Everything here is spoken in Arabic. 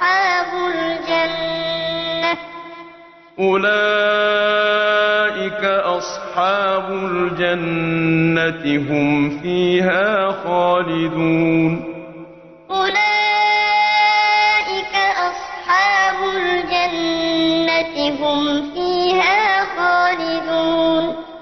أصحاب الجنة. أولئك أصحاب الجنة هم فيها خالدون. أولئك أصحاب الجنة هم فيها خالدون.